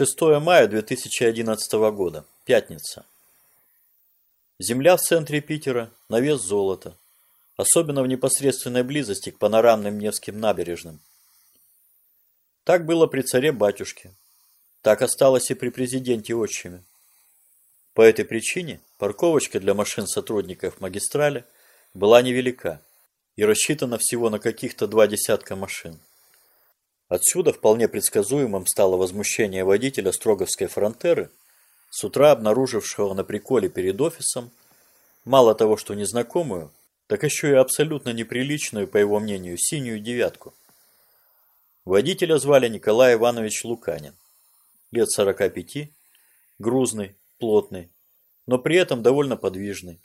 6 мая 2011 года. Пятница. Земля в центре Питера на вес золота, особенно в непосредственной близости к панорамным Невским набережным. Так было при царе-батюшке, так осталось и при президенте отчиме. По этой причине парковочка для машин сотрудников магистрали была невелика и рассчитана всего на каких-то два десятка машин. Отсюда вполне предсказуемым стало возмущение водителя Строговской фронтеры, с утра обнаружившего на приколе перед офисом мало того, что незнакомую, так еще и абсолютно неприличную, по его мнению, синюю девятку. Водителя звали Николай Иванович Луканин, лет 45, грузный, плотный, но при этом довольно подвижный.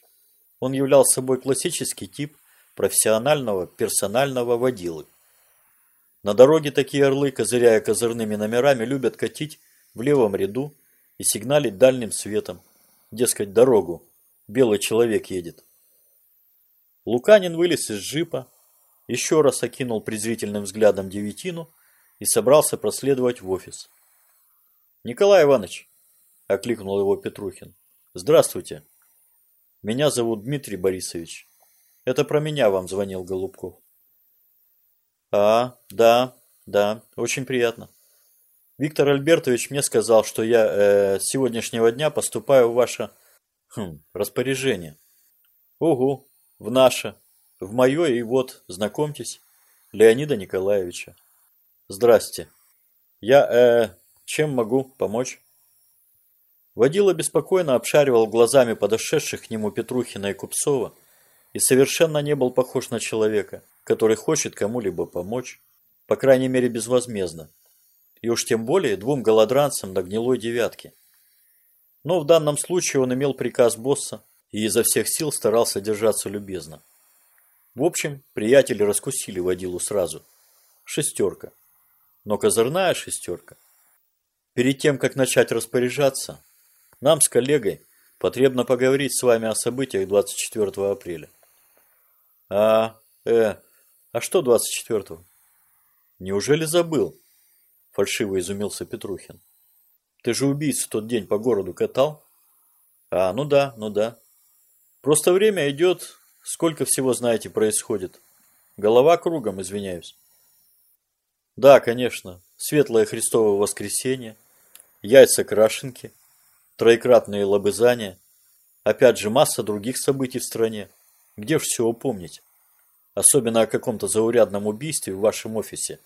Он являл собой классический тип профессионального персонального водилы. На дороге такие орлы, козыряя козырными номерами, любят катить в левом ряду и сигналить дальним светом. Дескать, дорогу. Белый человек едет. Луканин вылез из джипа, еще раз окинул презрительным взглядом девятину и собрался проследовать в офис. «Николай Иванович!» – окликнул его Петрухин. «Здравствуйте. Меня зовут Дмитрий Борисович. Это про меня вам звонил Голубков». А, да, да, очень приятно. Виктор Альбертович мне сказал, что я э, с сегодняшнего дня поступаю в ваше хм, распоряжение. Угу, в наше, в мое и вот, знакомьтесь, Леонида Николаевича. Здрасте. Я, э, чем могу помочь? Водила беспокойно обшаривал глазами подошедших к нему Петрухина и Купцова и совершенно не был похож на человека – который хочет кому-либо помочь, по крайней мере безвозмездно, и уж тем более двум голодранцам на гнилой девятке. Но в данном случае он имел приказ босса и изо всех сил старался держаться любезно. В общем, приятели раскусили водилу сразу. Шестерка. Но козырная шестерка. Перед тем, как начать распоряжаться, нам с коллегой потребно поговорить с вами о событиях 24 апреля. А, э, а что 24-го? Неужели забыл? Фальшиво изумился Петрухин. Ты же убийц в тот день по городу катал? А, ну да, ну да. Просто время идет, сколько всего, знаете, происходит. Голова кругом, извиняюсь. Да, конечно, светлое Христово воскресенье, яйца крашенки, троекратные лобызания, опять же масса других событий в стране. Где ж все упомнить? Особенно о каком-то заурядном убийстве в вашем офисе.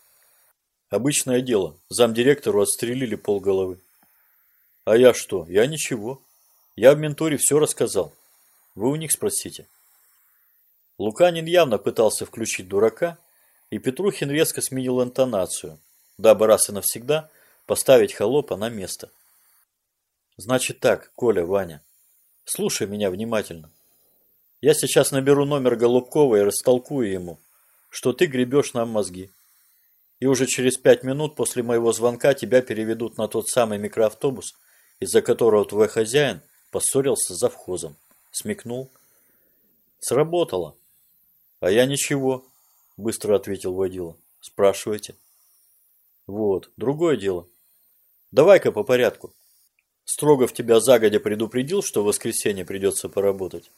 Обычное дело. Замдиректору отстрелили полголовы. А я что? Я ничего. Я в менторе все рассказал. Вы у них спросите. Луканин явно пытался включить дурака, и Петрухин резко сменил интонацию, дабы раз и навсегда поставить холопа на место. Значит так, Коля, Ваня, слушай меня внимательно. Я сейчас наберу номер Голубкова и растолкую ему, что ты гребешь нам мозги. И уже через пять минут после моего звонка тебя переведут на тот самый микроавтобус, из-за которого твой хозяин поссорился с завхозом. Смекнул. Сработало. А я ничего, быстро ответил водила. Спрашивайте. Вот, другое дело. Давай-ка по порядку. Строгов тебя загодя предупредил, что в воскресенье придется поработать.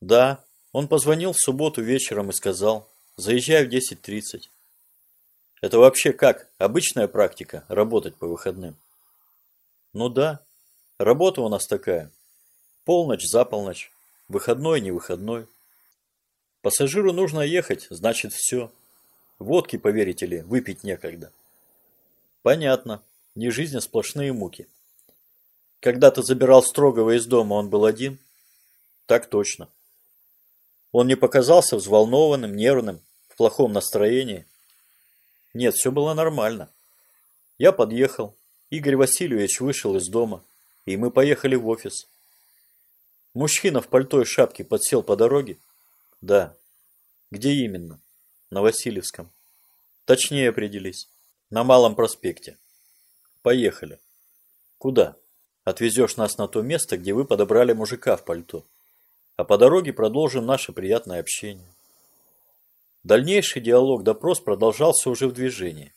Да, он позвонил в субботу вечером и сказал, заезжай в 10.30. Это вообще как? Обычная практика, работать по выходным? Ну да, работа у нас такая. Полночь за полночь, выходной, не выходной. Пассажиру нужно ехать, значит все. Водки, поверите ли, выпить некогда. Понятно, не жизнь, а сплошные муки. Когда ты забирал Строгова из дома, он был один? Так точно. Он не показался взволнованным, нервным, в плохом настроении. Нет, все было нормально. Я подъехал, Игорь Васильевич вышел из дома, и мы поехали в офис. Мужчина в пальто и шапке подсел по дороге? Да. Где именно? На Васильевском. Точнее определись. На Малом проспекте. Поехали. Куда? Отвезешь нас на то место, где вы подобрали мужика в пальто а по дороге продолжим наше приятное общение. Дальнейший диалог-допрос продолжался уже в движении.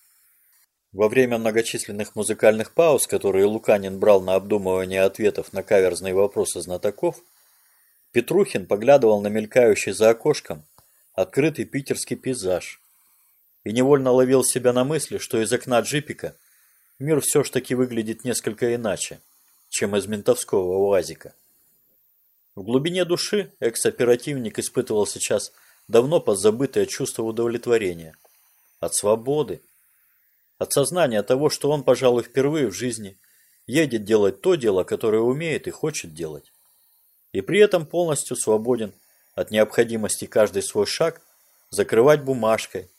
Во время многочисленных музыкальных пауз, которые Луканин брал на обдумывание ответов на каверзные вопросы знатоков, Петрухин поглядывал на мелькающий за окошком открытый питерский пейзаж и невольно ловил себя на мысли, что из окна джипика мир все ж таки выглядит несколько иначе, чем из ментовского УАЗика. В глубине души экс-оперативник испытывал сейчас давно позабытое чувство удовлетворения от свободы, от сознания того, что он, пожалуй, впервые в жизни едет делать то дело, которое умеет и хочет делать. И при этом полностью свободен от необходимости каждый свой шаг закрывать бумажкой,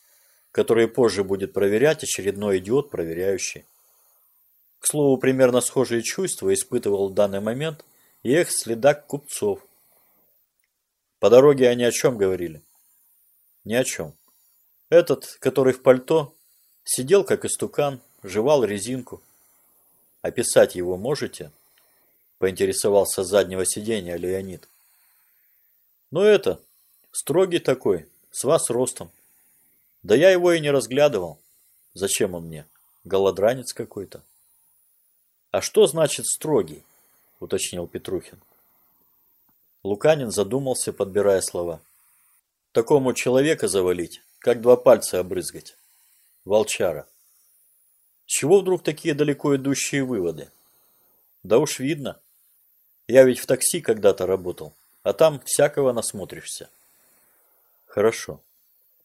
которую позже будет проверять очередной идиот проверяющий. К слову, примерно схожие чувства испытывал в данный момент и экс-следак Купцов. По дороге они о чем говорили? Ни о чем. Этот, который в пальто, Сидел, как истукан, жевал резинку. «Описать его можете?» Поинтересовался с заднего сиденья Леонид. «Ну это, строгий такой, с вас ростом. Да я его и не разглядывал. Зачем он мне? Голодранец какой-то». «А что значит строгий?» Уточнил Петрухин. Луканин задумался, подбирая слова. Такому человека завалить, как два пальца обрызгать. Волчара. С чего вдруг такие далеко идущие выводы? Да уж видно. Я ведь в такси когда-то работал, а там всякого насмотришься. Хорошо.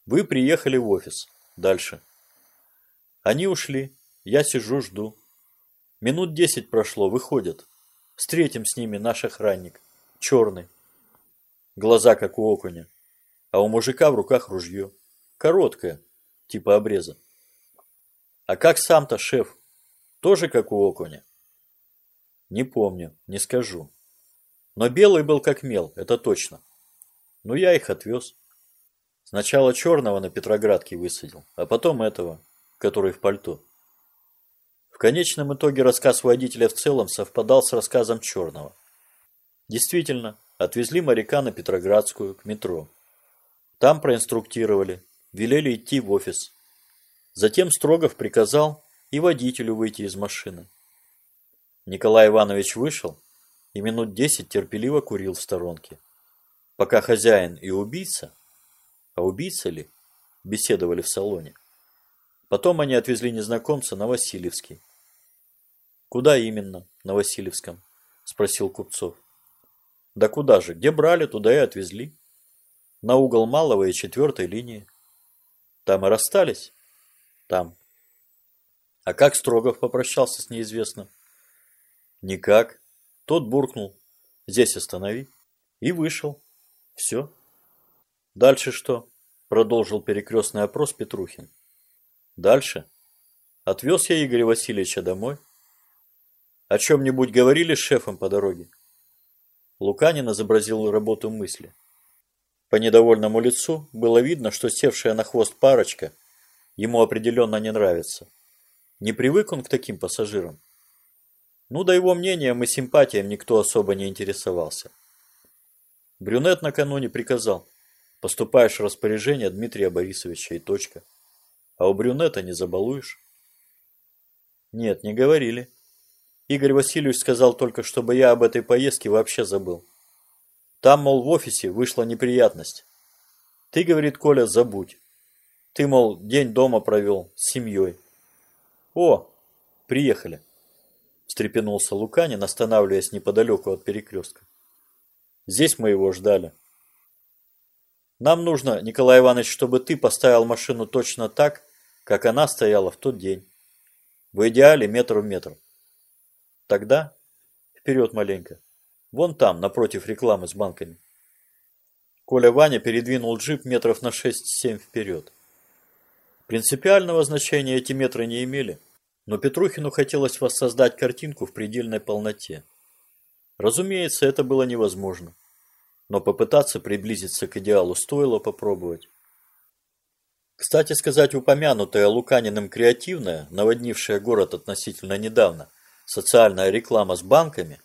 Вы приехали в офис. Дальше. Они ушли. Я сижу, жду. Минут десять прошло, выходят. Встретим с ними наш охранник. Черный. Глаза, как у окуня. А у мужика в руках ружье. Короткое, типа обреза. А как сам-то, шеф? Тоже как у окуня? Не помню, не скажу. Но белый был как мел, это точно. Ну, я их отвез. Сначала черного на Петроградке высадил, а потом этого, который в пальто. В конечном итоге рассказ водителя в целом совпадал с рассказом черного. Действительно, отвезли моряка на Петроградскую, к метро. Там проинструктировали, велели идти в офис. Затем Строгов приказал и водителю выйти из машины. Николай Иванович вышел и минут десять терпеливо курил в сторонке. Пока хозяин и убийца, а убийца ли, беседовали в салоне. Потом они отвезли незнакомца на Васильевский. «Куда именно на Васильевском?» – спросил Купцов. «Да куда же? Где брали, туда и отвезли. На угол Малого и четвертой линии. Там и расстались». Там. А как Строгов попрощался с неизвестным? Никак. Тот буркнул. Здесь останови. И вышел. Все. Дальше что? Продолжил перекрестный опрос Петрухин. Дальше? Отвез я Игоря Васильевича домой. О чем-нибудь говорили с шефом по дороге? Луканин изобразил работу мысли. По недовольному лицу было видно, что севшая на хвост парочка – Ему определенно не нравится. Не привык он к таким пассажирам. Ну, до его мнением и симпатиям никто особо не интересовался. Брюнет накануне приказал. Поступаешь в распоряжение Дмитрия Борисовича и точка. А у брюнета не забалуешь? Нет, не говорили. Игорь Васильевич сказал только, чтобы я об этой поездке вообще забыл. Там, мол, в офисе вышла неприятность. Ты, говорит Коля, забудь. Ты, мол, день дома провел с семьей. О, приехали. Встрепенулся Луканин, останавливаясь неподалеку от перекрестка. Здесь мы его ждали. Нам нужно, Николай Иванович, чтобы ты поставил машину точно так, как она стояла в тот день. В идеале метр в метр. Тогда вперед маленько. Вон там, напротив рекламы с банками. Коля Ваня передвинул джип метров на 6-7 вперед. Принципиального значения эти метры не имели, но Петрухину хотелось воссоздать картинку в предельной полноте. Разумеется, это было невозможно, но попытаться приблизиться к идеалу стоило попробовать. Кстати сказать, упомянутая Луканиным креативная, наводнившая город относительно недавно, социальная реклама с банками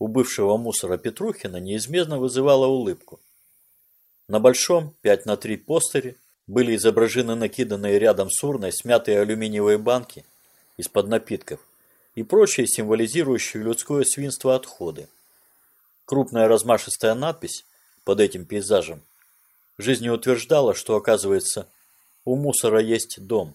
у бывшего мусора Петрухина неизменно вызывала улыбку. На большом 5 на 3 постере были изображены накиданные рядом с урной смятые алюминиевые банки из-под напитков и прочие символизирующие людское свинство отходы. Крупная размашистая надпись под этим пейзажем жизнеутверждала, что, оказывается, у мусора есть дом.